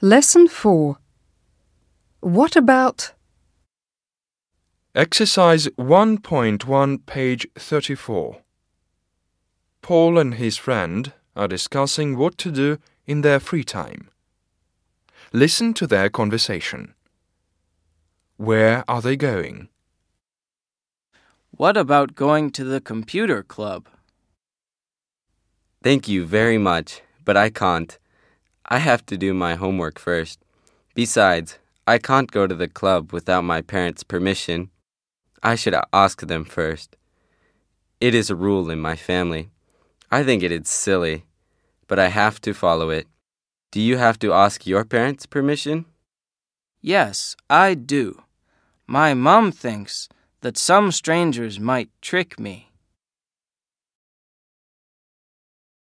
Lesson 4. What about Exercise 1.1, page 34. Paul and his friend are discussing what to do in their free time. Listen to their conversation. Where are they going? What about going to the computer club? Thank you very much, but I can't. I have to do my homework first. Besides, I can't go to the club without my parents' permission. I should ask them first. It is a rule in my family. I think it is silly, but I have to follow it. Do you have to ask your parents' permission? Yes, I do. My mom thinks that some strangers might trick me.